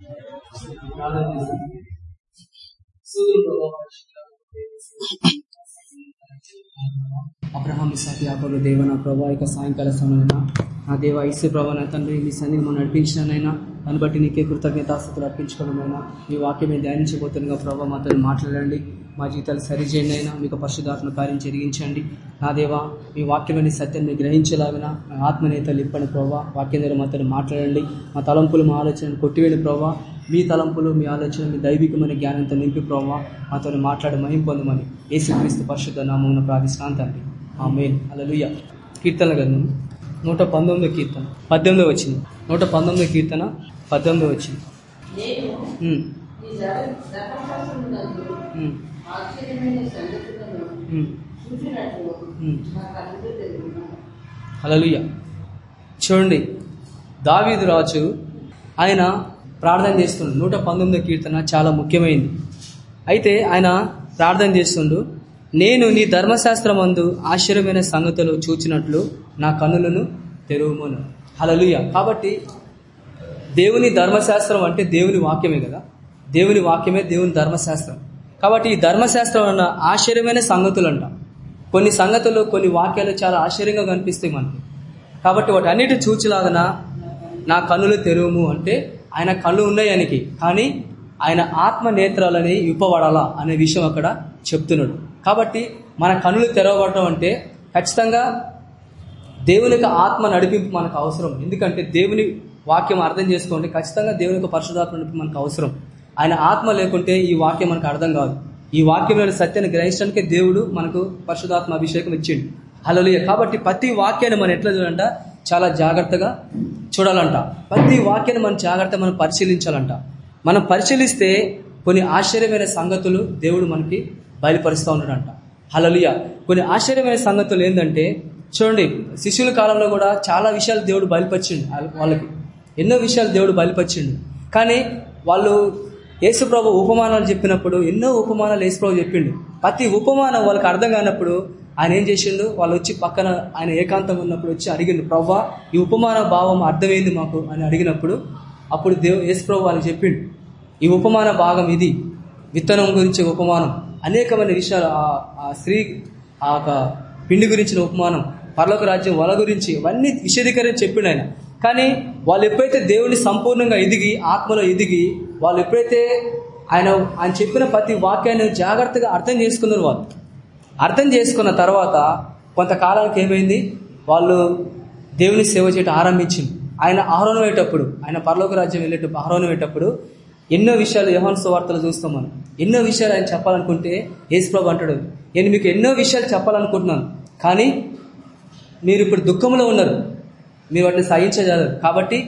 على لزق سوق وطاحت، Abraham ఇసాకి యాకోబు దేవ నా ప్రభా ఇక సాయంకాల సమయంలో నా దేవ ఇసు ప్రభా నా తండ్రి మీ సన్నిధి మనం నడిపించినైనా దాన్ని బట్టి నీకే కృతజ్ఞతాస్తులు అర్పించుకోవడమైనా మీ వాక్యం మీద ధ్యానించబోతుండగా ప్రభావ మాతో మాట్లాడండి. మా జీవితాలు సరిచేయండి అయినా మీకు పరిశుధాత్మ కార్యం జరిగించండి. నా దేవా మీ వాక్యమైన సత్యాన్ని గ్రహించలాగిన మా ఆత్మనేతలు ఇప్పని ప్రభావ వాక్యం ద్వారా మాతో మాట్లాడండి. మా తలంపులు మా ఆలోచనలు కొట్టివేడు ప్రభావ మీ తలంపులు మీ ఆలోచన మీ దైవికమైన జ్ఞానంతో నింపి ప్రభావ మాతో మాట్లాడి మహిం పొందమని ఏసుక్రీస్తు పరిశుద్ధ నామం ప్రార్థిస్తున్నాను తండ్రి. ఆ మెయిన్ అలలుయ కీర్తన గ్రంథం. నూట పంతొమ్మిదో కీర్తన. పద్దెనిమిదో వచ్చింది నూట పంతొమ్మిదో కీర్తన. పద్దెనిమిదో వచ్చింది హల్లెలూయా. చూడండి. దావీదు రాజు ఆయన ప్రార్థన చేస్తుండు. నూట పంతొమ్మిదో కీర్తన చాలా ముఖ్యమైనది అయితే ఆయన ప్రార్థన చేస్తుండు. నేను నీ ధర్మశాస్త్రమందు ఆశ్చర్యమైన సంగతులు చూచినట్లు నా కన్నులను తెరువుమను. హలలుయ కాబట్టి దేవుని ధర్మశాస్త్రం అంటే దేవుని వాక్యమే కదా? దేవుని వాక్యమే దేవుని ధర్మశాస్త్రం. కాబట్టి ఈ ధర్మశాస్త్రం అన్న ఆశ్చర్యమైన సంగతులు అంట కొన్ని సంగతులు కొన్ని వాక్యాలు చాలా ఆశ్చర్యంగా కనిపిస్తాయి మనకి. కాబట్టి వాటి అన్నిటి చూచిలాగన నా కన్నులు తెరువుము అంటే ఆయన కళ్ళు ఉన్నాయి ఆయనకి. కానీ ఆయన ఆత్మ నేత్రాలని ఇప్పబడాలా అనే విషయం అక్కడ చెప్తున్నాడు. కాబట్టి మన కనులు తెరవబడటం అంటే ఖచ్చితంగా దేవుని ఆత్మ నడిపింపు మనకు అవసరం. ఎందుకంటే దేవుని వాక్యం అర్థం చేసుకోండి ఖచ్చితంగా దేవుని యొక్క పరిశుధాత్మ నడిపి మనకు అవసరం. ఆయన ఆత్మ లేకుంటే ఈ వాక్యం మనకు అర్థం కాదు. ఈ వాక్యంలోని సత్యాన్ని గ్రహించడానికే దేవుడు మనకు పరిశుధాత్మ అభిషేకం ఇచ్చిండు. హలోలియ కాబట్టి ప్రతి వాక్యాన్ని మనం ఎట్లా చూడంట చాలా జాగ్రత్తగా చూడాలంట. ప్రతి వాక్యాన్ని మనం జాగ్రత్తగా మనం పరిశీలించాలంట. మనం పరిశీలిస్తే కొన్ని ఆశ్చర్యమైన సంగతులు దేవుడు మనకి బయలుపరుస్తూ ఉన్నాడంట. హలలియ కొన్ని ఆశ్చర్యమైన సంగతులు ఏంటంటే చూడండి శిష్యుల కాలంలో కూడా చాలా విషయాలు దేవుడు బయలుపరిచిండు వాళ్ళకి. ఎన్నో విషయాలు దేవుడు బయలుపరిచిండు. కానీ వాళ్ళు యేసుప్రభు ఉపమానాలు చెప్పినప్పుడు ఎన్నో ఉపమానాలు యేసుప్రభు చెప్పిండు. ప్రతి ఉపమానం వాళ్ళకి అర్థం కానప్పుడు ఆయన ఏం చేసిండు? వాళ్ళు వచ్చి పక్కన ఆయన ఏకాంతంగా ఉన్నప్పుడు వచ్చి అడిగిండు ప్రవ్వా ఈ ఉపమాన భావం అర్థమైంది మాకు అని అడిగినప్పుడు అప్పుడు దేవు యేసుప్రభు వాళ్ళకి చెప్పిండు ఈ ఉపమాన భాగం ఇది. విత్తనం గురించి ఉపమానం. అనేకమైన విషయాలు ఆ- స్త్రీ ఆ యొక్క పిండి గురించిన ఉపమానం పర్లోక రాజ్యం వల గురించి ఇవన్నీ విశదీకరించి చెప్పిండు ఆయన. కానీ వాళ్ళు ఎప్పుడైతే దేవుణ్ణి సంపూర్ణంగా ఎదిగి ఆత్మలో ఎదిగి వాళ్ళు ఎప్పుడైతే ఆయన ఆయన చెప్పిన ప్రతి వాక్యాన్ని జాగ్రత్తగా అర్థం చేసుకున్నారు వాళ్ళు. అర్థం చేసుకున్న తర్వాత కొంతకాలానికి ఏమైంది? వాళ్ళు దేవుని సేవ చేయటం ఆరంభించింది. ఆయన ఆహ్వానం అయ్యేటప్పుడు ఆయన పరలోక రాజ్యం వెళ్ళేటప్పుడు ఆహ్వానం అయ్యేటప్పుడు ఎన్నో విషయాలు యోహాన్ వార్తలు చూస్తాం మనం. ఎన్నో విషయాలు ఆయన చెప్పాలనుకుంటే యేసుప్రభు అంటాడు నేను మీకు ఎన్నో విషయాలు చెప్పాలనుకుంటున్నాను కానీ మీరు ఇప్పుడు దుఃఖంలో ఉన్నారు. మీరు వాటిని సహించగలరు కాబట్టి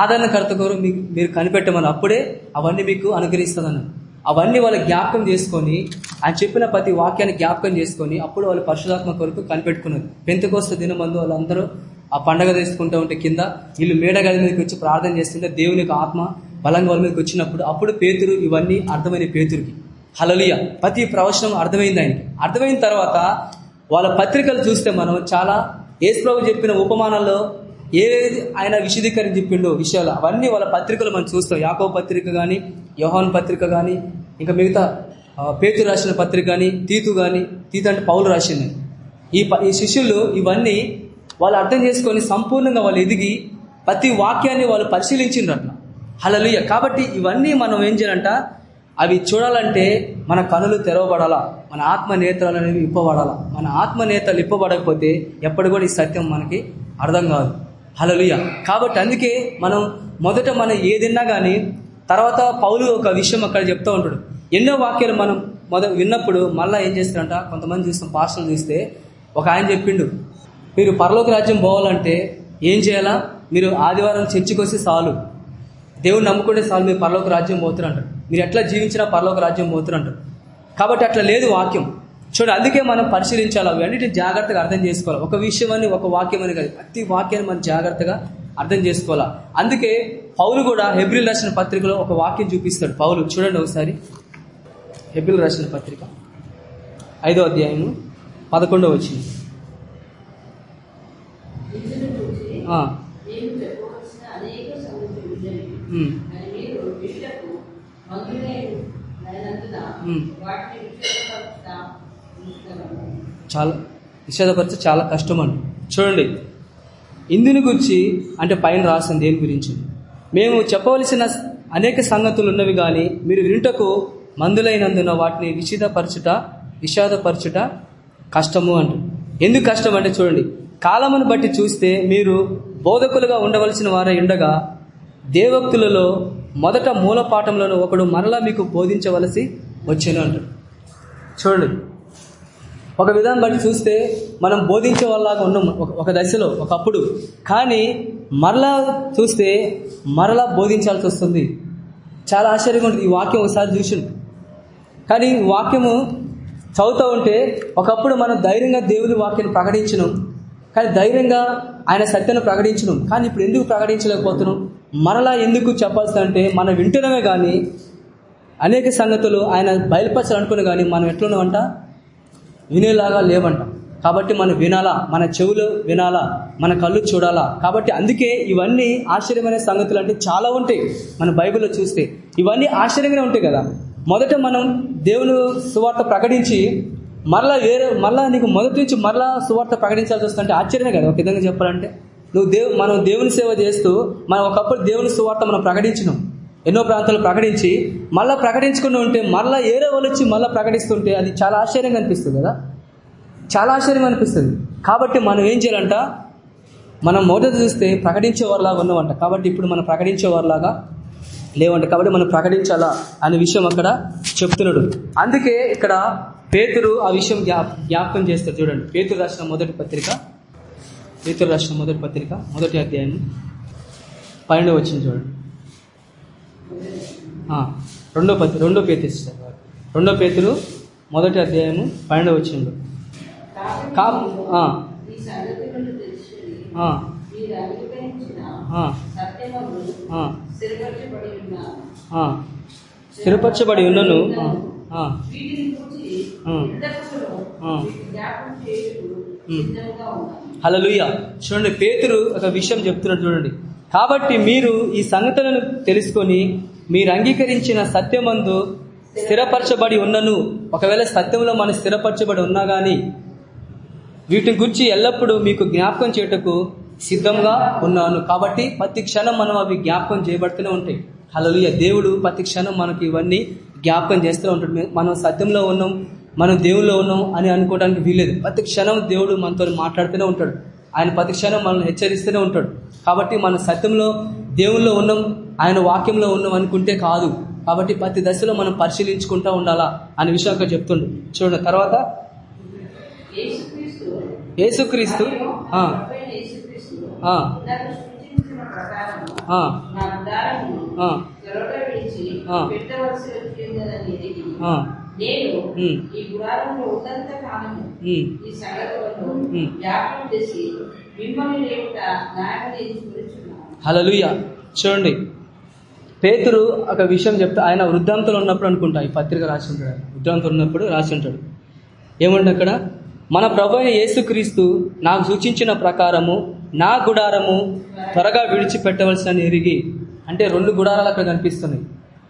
ఆదరణకర్త కోరు మీకు మీరు కనిపెట్టమని అప్పుడే అవన్నీ మీకు అనుగ్రహిస్తుందన్నారు అవన్నీ వాళ్ళు జ్ఞాపకం చేసుకొని ఆయన చెప్పిన ప్రతి వాక్యాన్ని జ్ఞాపకం చేసుకొని అప్పుడు వాళ్ళు పరిశుధాత్మ కొరకు కనిపెట్టుకున్నారు. పెంతకోస్త దినమందు వాళ్ళందరూ ఆ పండగ తీసుకుంటూ ఉంటే కింద వీళ్ళు మేడగది మీదకి వచ్చి ప్రార్థన చేస్తుంటే దేవుని ఆత్మ బలంగా వాళ్ళ మీదకి వచ్చినప్పుడు అప్పుడు పేతురు ఇవన్నీ అర్థమైన పేతురికి. హలలియ ప్రతి ప్రవచనం అర్థమైంది ఆయనకి. అర్థమైన తర్వాత వాళ్ళ పత్రికలు చూస్తే మనం చాలా ఏసుప్రభు చెప్పిన ఉపమానాల్లో ఏది ఆయన విశదీకరించి చెప్పిండో విషయాలు అవన్నీ వాళ్ళ పత్రికలు మనం చూస్తాం. యాకో పత్రిక కానీ యోహాన్ పత్రిక కానీ ఇంకా మిగతా పేతురు రాసిన పత్రిక కానీ తీతు కానీ తీతు అంటే పౌలు రాసింది. ఈ ప- ఈ శిష్యులు ఇవన్నీ వాళ్ళు అర్థం చేసుకొని సంపూర్ణంగా వాళ్ళు ఎదిగి ప్రతి వాక్యాన్ని వాళ్ళు పరిశీలించిండ్రు అట్లా హలలుయ కాబట్టి ఇవన్నీ మనం ఏం చేయాలంట? అవి చూడాలంటే మన కనులు తెరవబడాలా? మన ఆత్మ నేత్రాలు అనేవి ఇప్పబడాలా మన ఆత్మ నేతలు ఇప్పబడకపోతే ఎప్పుడు కూడా ఈ సత్యం మనకి అర్థం కాదు. హలలుయ కాబట్టి అందుకే మనం మొదట మనం ఏదిన్నా కానీ తర్వాత పౌలు ఒక విషయం అక్కడ చెప్తూ ఉంటాడు. ఎన్నో వాక్యాలు మనం మొద విన్నప్పుడు మళ్ళీ ఏం చేస్తారంట? కొంతమంది చూస్తాం పాస్టర్లు చూస్తే ఒక ఆయన చెప్పిండు. మీరు పరలోక రాజ్యం పోవాలంటే ఏం చేయాలా? మీరు ఆదివారం చర్చికి వస్తే చాలు. దేవుడు నమ్ముకుంటే చాలు మీరు పరలోక రాజ్యం పోతున్నారు మీరు ఎట్లా జీవించినా పరలోక రాజ్యం పోతున్నారు కాబట్టి అట్లా లేదు వాక్యం. చూడండి అందుకే మనం పరిశీలించాలి అవన్నిటిని జాగ్రత్తగా అర్థం చేసుకోవాలి. ఒక విషయం అని ఒక వాక్యం అని కాదు. ప్రతి వాక్యాన్ని మనం జాగ్రత్తగా అర్థం చేసుకోవాలా? అందుకే పౌలు కూడా హెబ్రిల్ రాసిన పత్రికలో ఒక వాక్యం చూపిస్తాడు. పౌలు చూడండి ఒకసారి. హెబ్రిల్ రాసిన పత్రిక. ఐదో అధ్యాయము పదకొండవ వచ్చింది ఇందును చూసి ఆ, నేను చెప్పవలసిన అనేక సంగతులు ఉన్నవి ఉమ్, మీరు. చాలా నిషేధపరిచే చాలా కష్టం అండి చూడండి ఇందుని గురించి అంటే పైన రాసింది దేని గురించి? మేము చెప్పవలసిన అనేక సంగతులు ఉన్నవి కానీ మీరు వినుటకు మందులైనందున వాటిని నిషేధపరచుట నిషేధపరచుట కష్టము అంట ఎందుకు కష్టం అంటే చూడండి కాలమును బట్టి చూస్తే మీరు బోధకులుగా ఉండవలసిన వారే ఉండగా దేవక్తులలో మొదట మూల పాఠంలోనూ ఒకడు మరలా మీకు బోధించవలసి వచ్చాను అంటాడు. చూడండి. ఒక విధానం బట్టి చూస్తే మనం బోధించే వాళ్ళలాగా ఉన్నాం ఒక- ఒక దశలో ఒకప్పుడు. కానీ మరలా చూస్తే మరలా బోధించాల్సి వస్తుంది. చాలా ఆశ్చర్యంగా ఉంటుంది. ఈ వాక్యం ఒకసారి చూసిండు. కానీ వాక్యము చదువుతూ ఉంటే ఒకప్పుడు మనం ధైర్యంగా దేవుని వాక్యాన్ని ప్రకటించను. కానీ ధైర్యంగా ఆయన సత్యను ప్రకటించను. కానీ ఇప్పుడు ఎందుకు ప్రకటించలేకపోతున్నాం? మరలా ఎందుకు చెప్పాల్సి అంటే మనం వింటున్నామే కానీ అనేక సంగతులు ఆయన బయలుపరచాలనుకుని కానీ మనం ఎట్లున్నామంట? వినేలాగా లేవంట. కాబట్టి మనం వినాలా? మన చెవులు వినాలా? మన కళ్ళు చూడాలా? కాబట్టి అందుకే ఇవన్నీ ఆశ్చర్యమైన సంగతులు అంటే చాలా ఉంటాయి మన బైబిల్లో చూస్తే. ఇవన్నీ ఆశ్చర్యంగానే ఉంటాయి కదా. మొదట మనం దేవుని సువార్త ప్రకటించి మరలా వేరే మరలా నీకు మొదటి నుంచి మరలా సువార్త ప్రకటించాల్సి వస్తుంటే ఆశ్చర్యమే కదా. ఒక విధంగా చెప్పాలంటే. నువ్వు దేవు మనం దేవుని సేవ చేస్తూ మనం ఒకప్పుడు దేవుని సువార్త మనం ప్రకటించినాం. ఎన్నో ప్రాంతాలు ప్రకటించి మళ్ళీ ప్రకటించుకుని ఉంటే మళ్ళీ ఏరే వాళ్ళు వచ్చి మళ్ళీ ప్రకటిస్తుంటే అది చాలా ఆశ్చర్యంగా అనిపిస్తుంది కదా? చాలా ఆశ్చర్యంగా అనిపిస్తుంది. కాబట్టి మనం ఏం చేయాలంట? మనం మొదట చూస్తే ప్రకటించేవారిలాగా ఉన్నామంట కాబట్టి ఇప్పుడు మనం ప్రకటించేవారిలాగా లేవంట. కాబట్టి మనం ప్రకటించాలా అనే విషయం అక్కడ చెప్తున్నాడు. అందుకే ఇక్కడ పేతురు ఆ విషయం జ్ఞా జ్ఞాపకం చేస్తారు చూడండి. పేతురు రాసిన మొదటి పత్రిక పేతురు రాసిన మొదటి పత్రిక మొదటి అధ్యాయం పన్నెండు వచ్చింది చూడండి. రెండో పత్రి రెండో పేతురు ఇస్తారు రెండో పేతులు మొదటి అధ్యాయము పైన వచ్చిండు కా స్థిరపరచబడి ఉన్నను. హలలుయ చూడండి పేతురు ఒక విషయం చెప్తున్నాడు చూడండి. కాబట్టి మీరు ఈ సంగతులను తెలుసుకొని మీరు అంగీకరించిన సత్యమందు స్థిరపరచబడి ఉన్నను. ఒకవేళ సత్యంలో మనం స్థిరపరచబడి ఉన్నా గాని వీటిని గురించి ఎల్లప్పుడూ మీకు జ్ఞాపకం చేయటకు సిద్ధంగా ఉన్నాను. కాబట్టి ప్రతి క్షణం మనం అవి జ్ఞాపకం చేయబడుతూనే ఉంటాయి. హలలుయ దేవుడు ప్రతి క్షణం మనకి ఇవన్నీ జ్ఞాపకం చేస్తూనే ఉంటాడు. మనం సత్యంలో ఉన్నాం. మనం దేవుల్లో ఉన్నాం అని అనుకోవడానికి వీలేదు ప్రతి క్షణం దేవుడు మనతో మాట్లాడుతూనే ఉంటాడు. ఆయన ప్రతి క్షణం మనల్ని హెచ్చరిస్తూనే ఉంటాడు. కాబట్టి మన సత్యంలో దేవుల్లో ఉన్నాం ఆయన వాక్యంలో ఉన్నాం అనుకుంటే కాదు. కాబట్టి ప్రతి దశలో మనం పరిశీలించుకుంటూ ఉండాలా అనే విషయం అక్కడ చెప్తుండు. చూడండి తర్వాత యేసుక్రీస్తు. యేసుక్రీస్తు ఆ, నేను. ఈ గుడారంలో ఉన్నంత కాలము ఈ సంగతులను చేసి మిమ్మల్ని హల్లెలూయా. చూడండి. పేతురు ఒక విషయం చెప్తే ఆయన వృద్ధాంతంలో ఉన్నప్పుడు అనుకుంటా ఈ పత్రిక రాసి ఉంటాడు. వృద్ధాంతంలో ఉన్నప్పుడు రాసి ఉంటాడు ఏమంటే అక్కడ? మన ప్రభు యేసుక్రీస్తు నాకు సూచించిన ప్రకారము నా గుడారము త్వరగా విడిచిపెట్టవలసిన ఎరిగి అంటే రెండు గుడారాలు అక్కడ కనిపిస్తున్నాయి.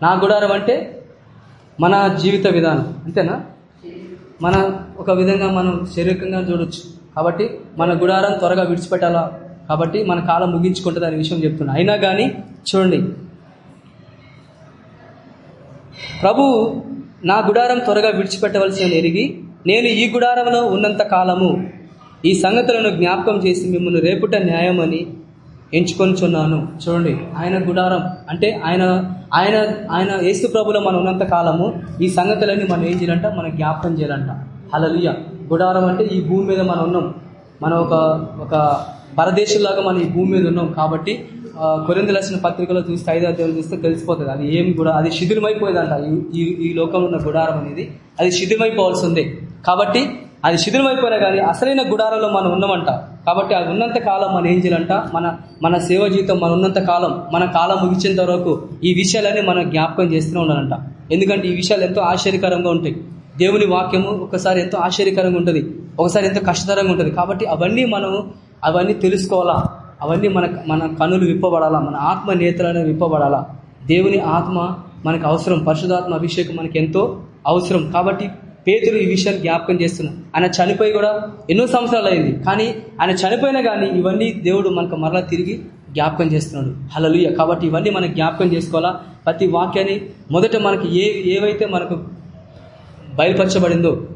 నా గుడారం అంటే మన జీవిత విధానం అంతేనా? మన ఒక విధంగా మనం శారీరకంగా చూడొచ్చు. కాబట్టి మన గుడారం త్వరగా విడిచిపెట్టాలా? కాబట్టి మన కాలం ముగించుకుంటుంది అనే విషయం చెప్తున్నా. అయినా కానీ చూడండి. ప్రభు నా గుడారం త్వరగా విడిచిపెట్టవలసిన ఎరిగి నేను ఈ గుడారంలో ఉన్నంత కాలము ఈ సంగతులను జ్ఞాపకం చేసి మిమ్మల్ని రేపుట న్యాయమని ఎంచుకొనిచున్నాను. చూడండి ఆయన గుడారం. అంటే ఆయన ఆయన ఆయన యేసు ప్రభులో మనం ఉన్నంత కాలము ఈ సంగతులన్నీ మనం ఏం చేయాలంట? మనం జ్ఞాపకం చేయాలంట. హలలుయ గుడారం అంటే ఈ భూమి మీద మనం ఉన్నాం. మనం ఒక ఒక పరదేశంలాగా మనం ఈ భూమి మీద ఉన్నాం. కాబట్టి ఆ, కొరింథీ పత్రికలో చూస్తే ఐదో అధ్యాయం చూస్తే తెలిసిపోతుంది. అది ఏం కూడా అది శిథిలమైపోయేదంట. ఈ- ఈ ఈ లోకంలో ఉన్న గుడారం అనేది అది శిథిలమైపోవాల్సి ఉంది. కాబట్టి అది శిథిలమైపోయినా కానీ అసలైన గుడారంలో మనం ఉన్నామంట. కాబట్టి అది ఉన్నంత కాలం మనం ఏం చేయాలంట మన మన సేవ జీవితం మన ఉన్నంత కాలం మన కాలం ముగించేంత వరకు ఈ విషయాలన్నీ మనం జ్ఞాపకం చేస్తూనే ఉండాలంట. ఎందుకంటే ఈ విషయాలు ఎంతో ఆశ్చర్యకరంగా ఉంటాయి. దేవుని వాక్యము ఒకసారి ఎంతో ఆశ్చర్యకరంగా ఉంటుంది. ఒకసారి ఎంతో కష్టతరంగా ఉంటుంది. కాబట్టి అవన్నీ మనము అవన్నీ తెలుసుకోవాలా? అవన్నీ మన మన కనులు విప్పబడాలా? మన ఆత్మ నేతలను విప్పబడాలా? దేవుని ఆత్మ మనకు అవసరం. పరిశుధాత్మ అభిషేకం మనకి ఎంతో అవసరం. కాబట్టి పేతులు ఈ విషయాన్ని జ్ఞాపకం చేస్తున్నాడు ఆయన చనిపోయి కూడా ఎన్నో సంవత్సరాలు అయింది. కానీ ఆయన చనిపోయినా కానీ ఇవన్నీ దేవుడు మనకు మరలా తిరిగి జ్ఞాపకం చేస్తున్నాడు. హలలుయ కాబట్టి ఇవన్నీ మనం జ్ఞాపకం చేసుకోవాలా? ప్రతి వాక్యాన్ని మొదట మనకి ఏ ఏవైతే మనకు బయలుపరచబడిందో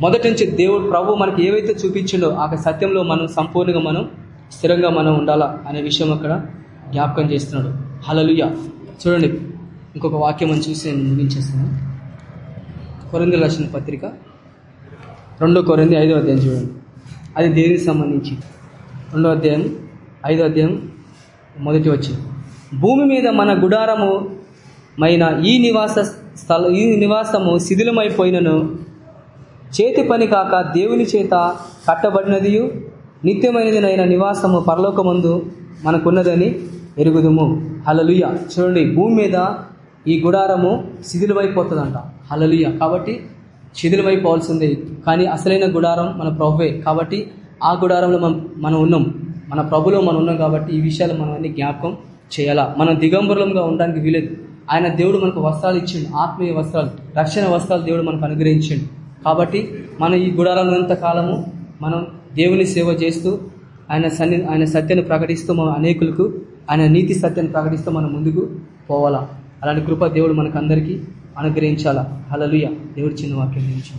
మొదటి నుంచి దేవుడు ప్రభు మనకి ఏవైతే చూపించిండో ఆ సత్యంలో మనం సంపూర్ణంగా మనం స్థిరంగా మనం ఉండాలా అనే విషయం అక్కడ జ్ఞాపకం చేస్తున్నాడు. హలలుయ చూడండి. ఇంకొక వాక్యం మనం చూసి నేను ముగించేస్తున్నాను కొరింది రాసిన పత్రిక రెండో కొరింది ఐదో అధ్యాయం చూడండి. అది దేనికి సంబంధించి? రెండో అధ్యాయం ఐదో అధ్యాయం మొదటి వచ్చింది భూమి మీద మన గుడారము మైన ఈ నివాస స్థల ఈ నివాసము శిథిలమైపోయినను. చేతి పని కాక దేవుని చేత కట్టబడినదియు నిత్యమైనదినైన నివాసము పరలోకమందు మనకున్నదని ఎరుగుదుము. హలలుయ చూడండి భూమి మీద ఈ గుడారము శిథిలమైపోతుందంట. అలలియ కాబట్టి శిథిలమైపోవాల్సిందే కానీ అసలైన గుడారం మన ప్రభువే. కాబట్టి ఆ గుడారంలో మనం మనం ఉన్నాం. మన ప్రభులో మనం ఉన్నాం కాబట్టి ఈ విషయాలు మనం అన్ని జ్ఞాపకం చేయాలా? మనం దిగంబరంగా ఉండడానికి వీలేదు. ఆయన దేవుడు మనకు వస్త్రాలు ఇచ్చిండు. ఆత్మీయ వస్త్రాలు రక్షణ వస్త్రాలు దేవుడు మనకు అనుగ్రహించిండు. కాబట్టి మనం ఈ గుడారంలో కాలము మనం దేవుని సేవ చేస్తూ ఆయన సన్ని ఆయన సత్యాన్ని ప్రకటిస్తూ మనం అనేకులకు ఆయన నీతి సత్యాన్ని ప్రకటిస్తూ మనం ముందుకు పోవాలా? అలాంటి కృప దేవుడు మనకు అందరికీ అనుగ్రహించాలా? హలలుయ దేవుడి చిన్న వాక్యం గురించి